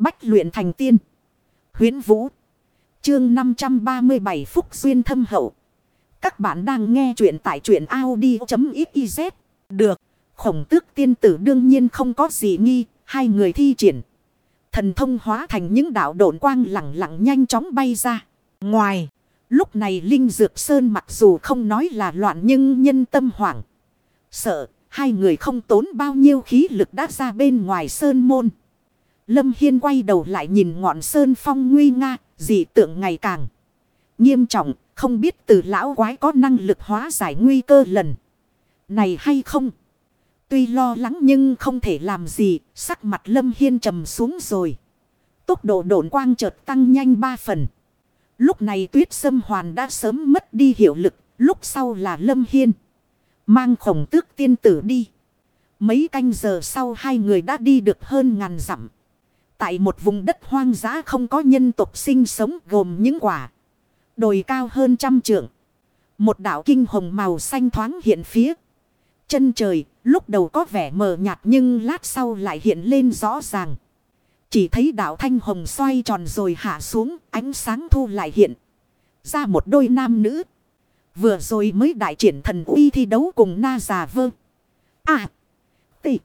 Bách luyện thành tiên. Huyến Vũ. Chương 537 Phúc Duyên Thâm Hậu. Các bạn đang nghe truyện tại truyện Audi.xyz. Được. Khổng tước tiên tử đương nhiên không có gì nghi. Hai người thi triển. Thần thông hóa thành những đạo độn quang lặng lặng nhanh chóng bay ra. Ngoài. Lúc này Linh Dược Sơn mặc dù không nói là loạn nhưng nhân tâm hoảng. Sợ. Hai người không tốn bao nhiêu khí lực đã ra bên ngoài Sơn Môn. Lâm Hiên quay đầu lại nhìn ngọn Sơn Phong nguy nga. Dị tượng ngày càng nghiêm trọng. Không biết từ lão quái có năng lực hóa giải nguy cơ lần. Này hay không? Tuy lo lắng nhưng không thể làm gì. Sắc mặt Lâm Hiên trầm xuống rồi. Tốc độ độn quang chợt tăng nhanh ba phần. Lúc này tuyết sâm hoàn đã sớm mất đi hiệu lực. Lúc sau là Lâm Hiên. Mang khổng tước tiên tử đi. Mấy canh giờ sau hai người đã đi được hơn ngàn dặm. Tại một vùng đất hoang dã không có nhân tộc sinh sống gồm những quả. Đồi cao hơn trăm trượng. Một đảo kinh hồng màu xanh thoáng hiện phía. Chân trời, lúc đầu có vẻ mờ nhạt nhưng lát sau lại hiện lên rõ ràng. Chỉ thấy đảo thanh hồng xoay tròn rồi hạ xuống, ánh sáng thu lại hiện. Ra một đôi nam nữ. Vừa rồi mới đại triển thần uy thi đấu cùng na già vơ. À. Tị.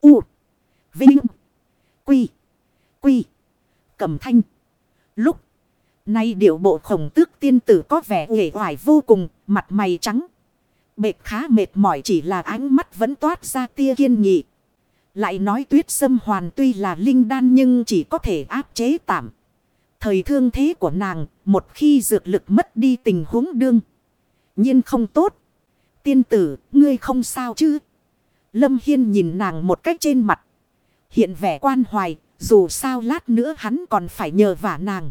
U. Vinh. Quy. Quy. Cầm thanh. Lúc. Nay điệu bộ khổng tước tiên tử có vẻ uể oải vô cùng. Mặt mày trắng. Bệt khá mệt mỏi chỉ là ánh mắt vẫn toát ra tia kiên nghị. Lại nói tuyết sâm hoàn tuy là linh đan nhưng chỉ có thể áp chế tạm. Thời thương thế của nàng một khi dược lực mất đi tình huống đương. nhiên không tốt. Tiên tử, ngươi không sao chứ? Lâm Hiên nhìn nàng một cách trên mặt. Hiện vẻ quan hoài, dù sao lát nữa hắn còn phải nhờ vả nàng.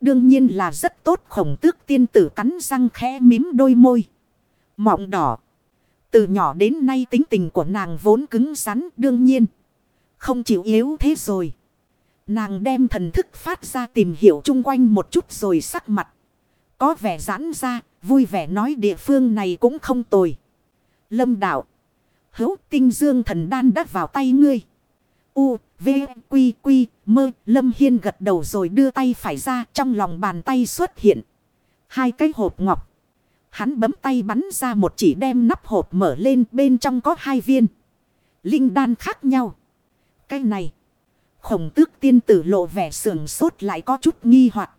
Đương nhiên là rất tốt khổng tước tiên tử cắn răng khẽ mím đôi môi. Mọng đỏ. Từ nhỏ đến nay tính tình của nàng vốn cứng rắn đương nhiên. Không chịu yếu thế rồi. Nàng đem thần thức phát ra tìm hiểu chung quanh một chút rồi sắc mặt. Có vẻ giãn ra, vui vẻ nói địa phương này cũng không tồi. Lâm đạo. Hữu tinh dương thần đan đắt vào tay ngươi. U, V, Quy, Quy, mơ. Lâm Hiên gật đầu rồi đưa tay phải ra trong lòng bàn tay xuất hiện. Hai cái hộp ngọc. Hắn bấm tay bắn ra một chỉ đem nắp hộp mở lên bên trong có hai viên. Linh đan khác nhau. Cái này. Khổng tước tiên tử lộ vẻ sườn sốt lại có chút nghi hoặc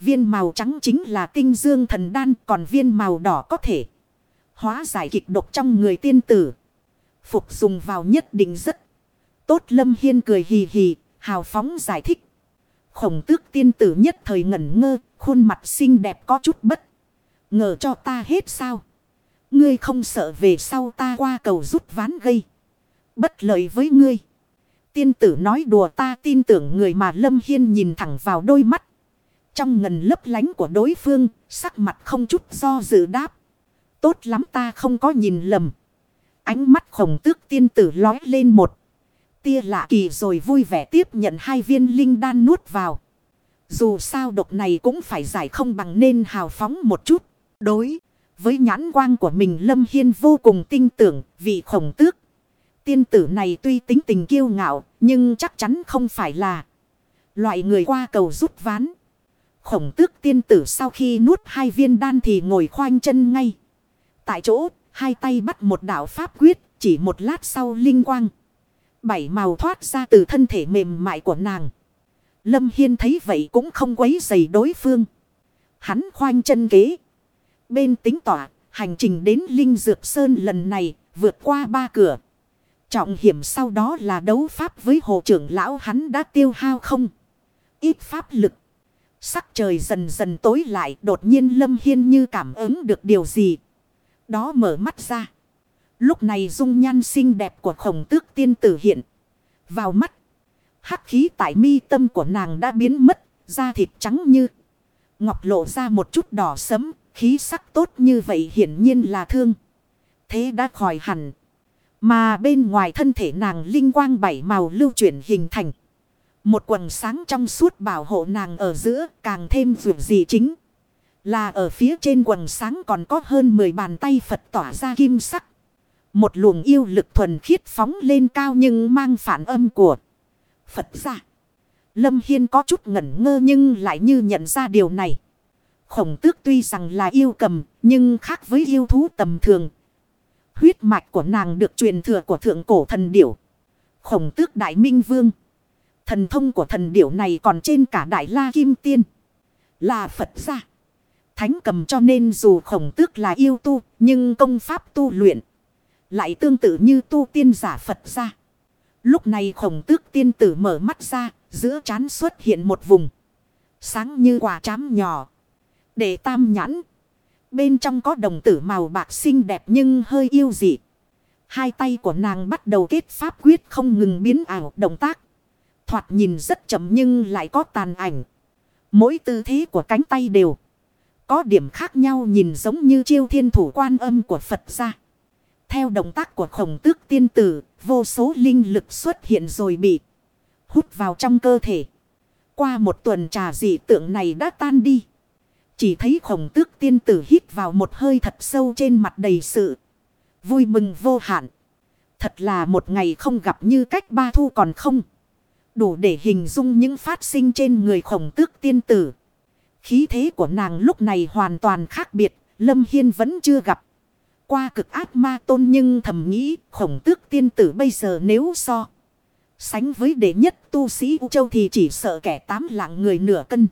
Viên màu trắng chính là tinh dương thần đan còn viên màu đỏ có thể. Hóa giải kịch độc trong người tiên tử. Phục dùng vào nhất định rất tốt lâm hiên cười hì hì, hào phóng giải thích. Khổng tước tiên tử nhất thời ngẩn ngơ, khuôn mặt xinh đẹp có chút bất. Ngờ cho ta hết sao? Ngươi không sợ về sau ta qua cầu rút ván gây. Bất lợi với ngươi. Tiên tử nói đùa ta tin tưởng người mà Lâm Hiên nhìn thẳng vào đôi mắt. Trong ngần lấp lánh của đối phương, sắc mặt không chút do dự đáp. Tốt lắm ta không có nhìn lầm. Ánh mắt khổng tước tiên tử lói lên một. Tia lạ kỳ rồi vui vẻ tiếp nhận hai viên linh đan nuốt vào. Dù sao độc này cũng phải giải không bằng nên hào phóng một chút. Đối với nhãn quang của mình Lâm Hiên vô cùng tin tưởng vì khổng tước. Tiên tử này tuy tính tình kiêu ngạo nhưng chắc chắn không phải là loại người qua cầu rút ván. Khổng tước tiên tử sau khi nuốt hai viên đan thì ngồi khoanh chân ngay. Tại chỗ, hai tay bắt một đạo pháp quyết, chỉ một lát sau linh quang. Bảy màu thoát ra từ thân thể mềm mại của nàng. Lâm Hiên thấy vậy cũng không quấy dày đối phương. Hắn khoanh chân kế. Bên tính tỏa, hành trình đến Linh Dược Sơn lần này, vượt qua ba cửa. Trọng hiểm sau đó là đấu pháp với hồ trưởng lão hắn đã tiêu hao không. Ít pháp lực. Sắc trời dần dần tối lại đột nhiên Lâm Hiên như cảm ứng được điều gì. Đó mở mắt ra. Lúc này dung nhan xinh đẹp của khổng tước tiên tử hiện. Vào mắt. Hắc khí tại mi tâm của nàng đã biến mất. Da thịt trắng như. Ngọc lộ ra một chút đỏ sấm. Khí sắc tốt như vậy hiển nhiên là thương. Thế đã khỏi hẳn. Mà bên ngoài thân thể nàng linh quang bảy màu lưu chuyển hình thành. Một quần sáng trong suốt bảo hộ nàng ở giữa càng thêm vượt gì chính. Là ở phía trên quần sáng còn có hơn 10 bàn tay Phật tỏa ra kim sắc. Một luồng yêu lực thuần khiết phóng lên cao nhưng mang phản âm của Phật ra. Lâm Hiên có chút ngẩn ngơ nhưng lại như nhận ra điều này. Khổng tước tuy rằng là yêu cầm, nhưng khác với yêu thú tầm thường. Huyết mạch của nàng được truyền thừa của thượng cổ thần điểu. Khổng tước đại minh vương. Thần thông của thần điểu này còn trên cả đại la kim tiên. Là Phật gia. Thánh cầm cho nên dù khổng tước là yêu tu, nhưng công pháp tu luyện. Lại tương tự như tu tiên giả Phật gia. Lúc này khổng tước tiên tử mở mắt ra, giữa chán xuất hiện một vùng. Sáng như quả chám nhỏ. Để tam nhãn. Bên trong có đồng tử màu bạc xinh đẹp nhưng hơi yêu dị. Hai tay của nàng bắt đầu kết pháp quyết không ngừng biến ảo động tác. Thoạt nhìn rất chậm nhưng lại có tàn ảnh. Mỗi tư thế của cánh tay đều có điểm khác nhau nhìn giống như chiêu thiên thủ quan âm của Phật gia. Theo động tác của khổng tước tiên tử, vô số linh lực xuất hiện rồi bị hút vào trong cơ thể. Qua một tuần trà dị tượng này đã tan đi. Chỉ thấy khổng tước tiên tử hít vào một hơi thật sâu trên mặt đầy sự. Vui mừng vô hạn. Thật là một ngày không gặp như cách ba thu còn không. Đủ để hình dung những phát sinh trên người khổng tước tiên tử. Khí thế của nàng lúc này hoàn toàn khác biệt. Lâm Hiên vẫn chưa gặp. Qua cực ác ma tôn nhưng thầm nghĩ khổng tước tiên tử bây giờ nếu so. Sánh với đệ nhất tu sĩ U Châu thì chỉ sợ kẻ tám lạng người nửa cân.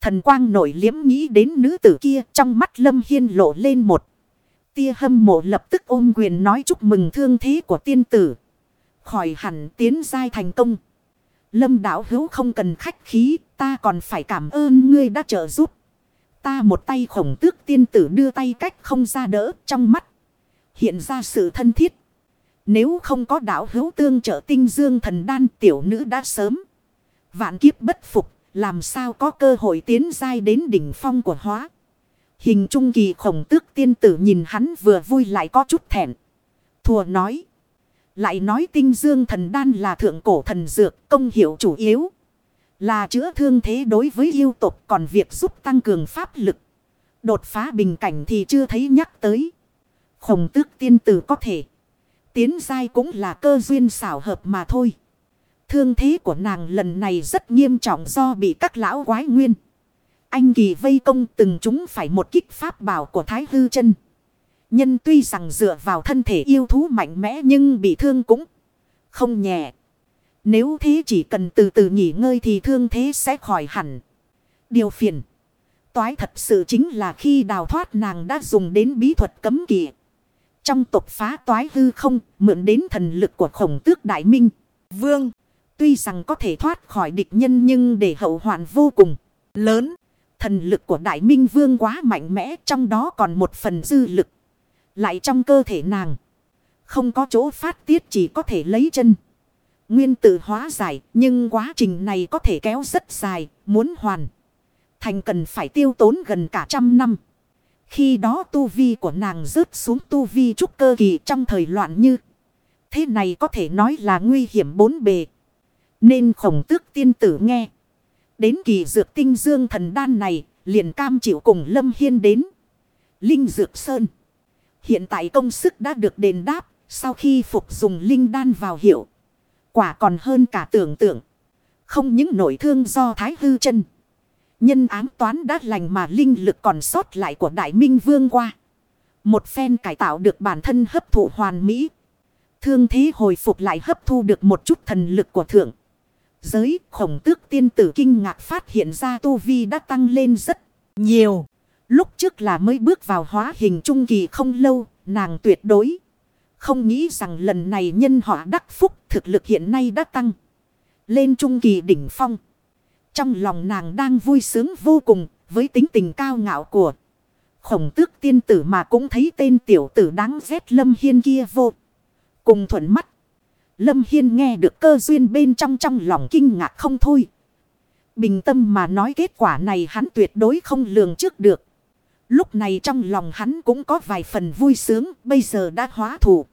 Thần quang nổi liếm nghĩ đến nữ tử kia trong mắt Lâm Hiên lộ lên một. Tia hâm mộ lập tức ôm quyền nói chúc mừng thương thế của tiên tử. Khỏi hẳn tiến giai thành công. Lâm đảo hữu không cần khách khí, ta còn phải cảm ơn ngươi đã trợ giúp. Ta một tay khổng tước tiên tử đưa tay cách không ra đỡ trong mắt. Hiện ra sự thân thiết. Nếu không có đảo hữu tương trợ tinh dương thần đan tiểu nữ đã sớm. Vạn kiếp bất phục, làm sao có cơ hội tiến dai đến đỉnh phong của hóa. Hình trung kỳ khổng tước tiên tử nhìn hắn vừa vui lại có chút thẹn. Thùa nói. Lại nói tinh dương thần đan là thượng cổ thần dược công hiệu chủ yếu. Là chữa thương thế đối với yêu tộc, còn việc giúp tăng cường pháp lực. Đột phá bình cảnh thì chưa thấy nhắc tới. Khổng tước tiên tử có thể. Tiến dai cũng là cơ duyên xảo hợp mà thôi. Thương thế của nàng lần này rất nghiêm trọng do bị các lão quái nguyên. Anh kỳ vây công từng chúng phải một kích pháp bảo của Thái Hư chân Nhân tuy rằng dựa vào thân thể yêu thú mạnh mẽ nhưng bị thương cũng không nhẹ. Nếu thế chỉ cần từ từ nghỉ ngơi thì thương thế sẽ khỏi hẳn. Điều phiền. Toái thật sự chính là khi đào thoát nàng đã dùng đến bí thuật cấm kỵ. Trong tục phá toái hư không mượn đến thần lực của khổng tước đại minh. Vương. Tuy rằng có thể thoát khỏi địch nhân nhưng để hậu hoạn vô cùng lớn. Thần lực của đại minh vương quá mạnh mẽ trong đó còn một phần dư lực. Lại trong cơ thể nàng. Không có chỗ phát tiết chỉ có thể lấy chân. Nguyên tử hóa giải, nhưng quá trình này có thể kéo rất dài. Muốn hoàn. Thành cần phải tiêu tốn gần cả trăm năm. Khi đó tu vi của nàng rớt xuống tu vi trúc cơ kỳ trong thời loạn như. Thế này có thể nói là nguy hiểm bốn bề. Nên khổng tước tiên tử nghe. Đến kỳ dược tinh dương thần đan này, liền cam chịu cùng Lâm Hiên đến. Linh Dược Sơn. Hiện tại công sức đã được đền đáp. Sau khi phục dùng linh đan vào hiệu. Quả còn hơn cả tưởng tượng. Không những nổi thương do thái hư chân. Nhân ám toán đã lành mà linh lực còn sót lại của Đại Minh Vương qua. Một phen cải tạo được bản thân hấp thụ hoàn mỹ. Thương thế hồi phục lại hấp thu được một chút thần lực của thượng. Giới khổng tước tiên tử kinh ngạc phát hiện ra tu vi đã tăng lên rất nhiều. Lúc trước là mới bước vào hóa hình trung kỳ không lâu, nàng tuyệt đối. Không nghĩ rằng lần này nhân họa đắc phúc thực lực hiện nay đã tăng. Lên trung kỳ đỉnh phong. Trong lòng nàng đang vui sướng vô cùng với tính tình cao ngạo của khổng tước tiên tử mà cũng thấy tên tiểu tử đáng ghét Lâm Hiên kia vô. Cùng thuận mắt. Lâm Hiên nghe được cơ duyên bên trong trong lòng kinh ngạc không thôi. Bình tâm mà nói kết quả này hắn tuyệt đối không lường trước được. Lúc này trong lòng hắn cũng có vài phần vui sướng, bây giờ đã hóa thủ.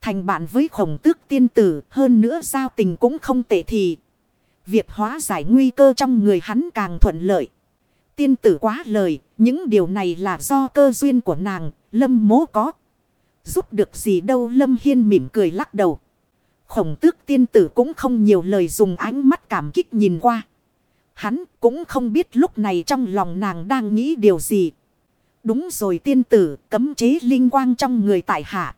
Thành bạn với khổng tước tiên tử, hơn nữa giao tình cũng không tệ thì. Việc hóa giải nguy cơ trong người hắn càng thuận lợi. Tiên tử quá lời, những điều này là do cơ duyên của nàng, lâm mố có. Giúp được gì đâu lâm hiên mỉm cười lắc đầu. Khổng tước tiên tử cũng không nhiều lời dùng ánh mắt cảm kích nhìn qua. Hắn cũng không biết lúc này trong lòng nàng đang nghĩ điều gì. Đúng rồi tiên tử, cấm chế linh quang trong người tại hạ,